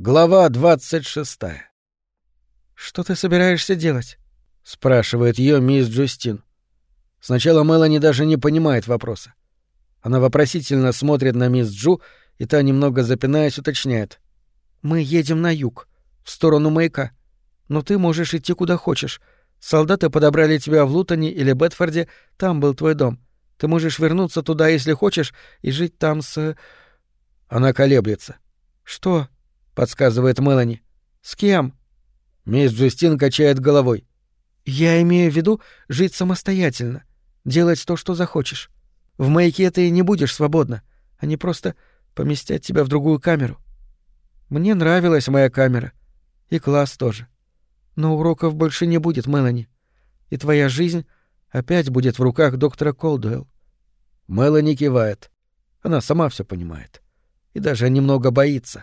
Глава двадцать шестая. «Что ты собираешься делать?» — спрашивает ее мисс Джустин. Сначала Мелани даже не понимает вопроса. Она вопросительно смотрит на мисс Джу, и та, немного запинаясь, уточняет. «Мы едем на юг, в сторону маяка. Но ты можешь идти куда хочешь. Солдаты подобрали тебя в Лутоне или Бетфорде, там был твой дом. Ты можешь вернуться туда, если хочешь, и жить там с...» Она колеблется. «Что?» Подсказывает Мелани. С кем? Мисс Джустин качает головой. Я имею в виду жить самостоятельно, делать то, что захочешь. В маяке ты не будешь свободна, они просто поместят тебя в другую камеру. Мне нравилась моя камера. И класс тоже. Но уроков больше не будет, Мелани. И твоя жизнь опять будет в руках доктора Колдуэлл. Мелани кивает. Она сама все понимает. И даже немного боится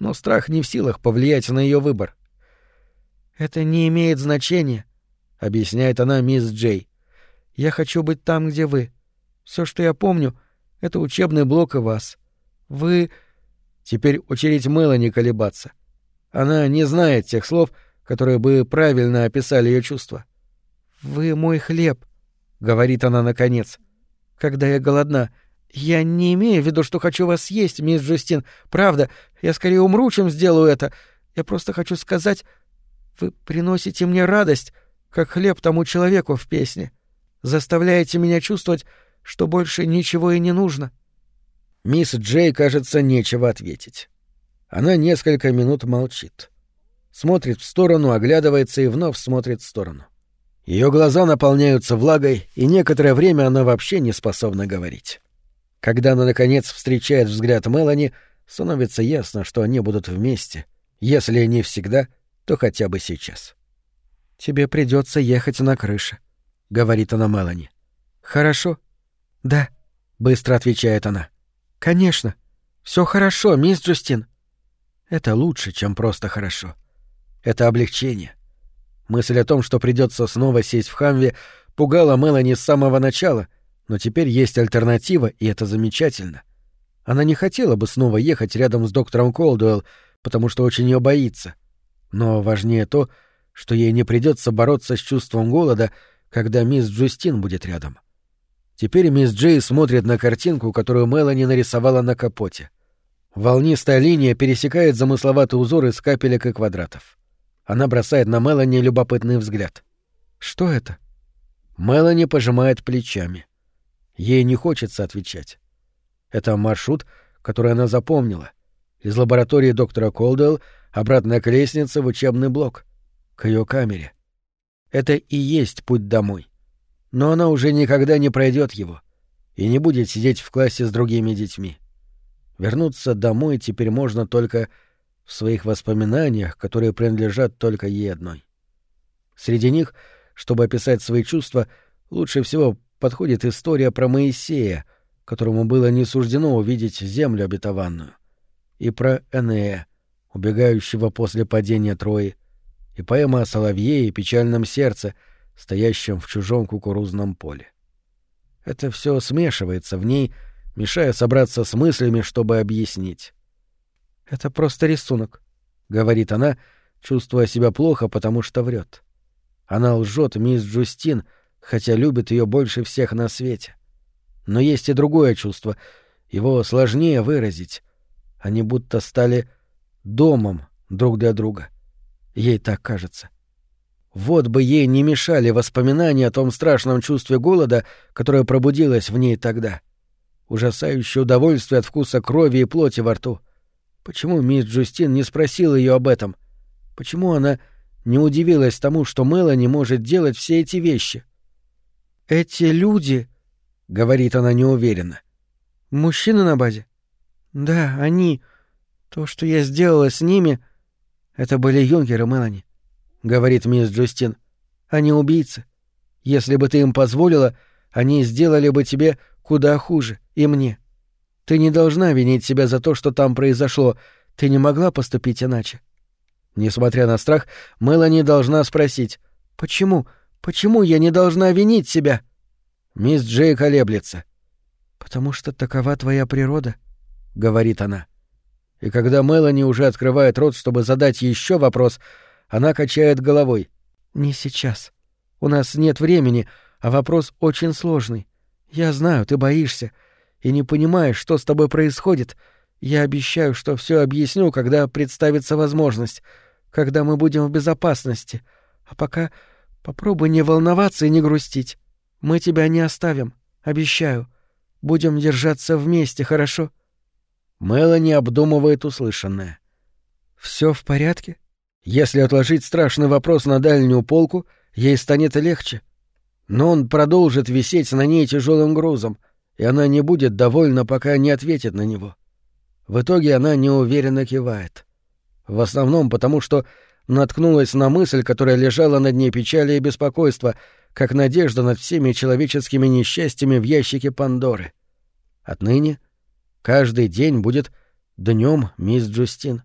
но страх не в силах повлиять на ее выбор. «Это не имеет значения», — объясняет она мисс Джей. «Я хочу быть там, где вы. Все, что я помню, — это учебный блок и вас. Вы...» Теперь очередь Мелани колебаться. Она не знает тех слов, которые бы правильно описали ее чувства. «Вы мой хлеб», — говорит она наконец. «Когда я голодна, «Я не имею в виду, что хочу вас съесть, мисс Джустин. Правда, я скорее умру, чем сделаю это. Я просто хочу сказать, вы приносите мне радость, как хлеб тому человеку в песне. Заставляете меня чувствовать, что больше ничего и не нужно». Мисс Джей, кажется, нечего ответить. Она несколько минут молчит. Смотрит в сторону, оглядывается и вновь смотрит в сторону. Ее глаза наполняются влагой, и некоторое время она вообще не способна говорить. Когда она, наконец, встречает взгляд Мелани, становится ясно, что они будут вместе. Если не всегда, то хотя бы сейчас. «Тебе придется ехать на крыше», — говорит она Мелани. «Хорошо?» «Да», — быстро отвечает она. «Конечно. Все хорошо, мисс Джустин». Это лучше, чем просто хорошо. Это облегчение. Мысль о том, что придется снова сесть в Хамве, пугала Мелани с самого начала — но теперь есть альтернатива, и это замечательно. Она не хотела бы снова ехать рядом с доктором Колдуэлл, потому что очень ее боится. Но важнее то, что ей не придется бороться с чувством голода, когда мисс Джустин будет рядом. Теперь мисс Джей смотрит на картинку, которую Мелани нарисовала на капоте. Волнистая линия пересекает замысловатый узор из капелек и квадратов. Она бросает на Мелани любопытный взгляд. «Что это?» Мелани пожимает плечами. Ей не хочется отвечать. Это маршрут, который она запомнила. Из лаборатории доктора Колдуэлл обратно к лестнице в учебный блок. К ее камере. Это и есть путь домой. Но она уже никогда не пройдет его и не будет сидеть в классе с другими детьми. Вернуться домой теперь можно только в своих воспоминаниях, которые принадлежат только ей одной. Среди них, чтобы описать свои чувства, лучше всего подходит история про Моисея, которому было не суждено увидеть землю обетованную, и про Энея, убегающего после падения Трои, и поэма о соловье и печальном сердце, стоящем в чужом кукурузном поле. Это все смешивается в ней, мешая собраться с мыслями, чтобы объяснить. «Это просто рисунок», — говорит она, чувствуя себя плохо, потому что врет. Она лжет мисс Джустин — хотя любит ее больше всех на свете. Но есть и другое чувство, его сложнее выразить. Они будто стали домом друг для друга. Ей так кажется. Вот бы ей не мешали воспоминания о том страшном чувстве голода, которое пробудилось в ней тогда. Ужасающее удовольствие от вкуса крови и плоти во рту. Почему мисс Джустин не спросила ее об этом? Почему она не удивилась тому, что Мелани может делать все эти вещи? «Эти люди...» — говорит она неуверенно. «Мужчины на базе?» «Да, они... То, что я сделала с ними...» «Это были юнкеры, Мелани», — говорит мисс Джустин. «Они убийцы. Если бы ты им позволила, они сделали бы тебе куда хуже, и мне. Ты не должна винить себя за то, что там произошло. Ты не могла поступить иначе». Несмотря на страх, Мелани должна спросить, «Почему? Почему я не должна винить себя?» Мисс Джей колеблется. «Потому что такова твоя природа», — говорит она. И когда Мелани уже открывает рот, чтобы задать еще вопрос, она качает головой. «Не сейчас. У нас нет времени, а вопрос очень сложный. Я знаю, ты боишься и не понимаешь, что с тобой происходит. Я обещаю, что все объясню, когда представится возможность, когда мы будем в безопасности. А пока попробуй не волноваться и не грустить. Мы тебя не оставим, обещаю. Будем держаться вместе, хорошо?» Мелани обдумывает услышанное. Все в порядке?» Если отложить страшный вопрос на дальнюю полку, ей станет легче. Но он продолжит висеть на ней тяжелым грузом, и она не будет довольна, пока не ответит на него. В итоге она неуверенно кивает. В основном потому, что наткнулась на мысль, которая лежала на дне печали и беспокойства, как надежда над всеми человеческими несчастьями в ящике Пандоры. Отныне каждый день будет днем мисс Джустин.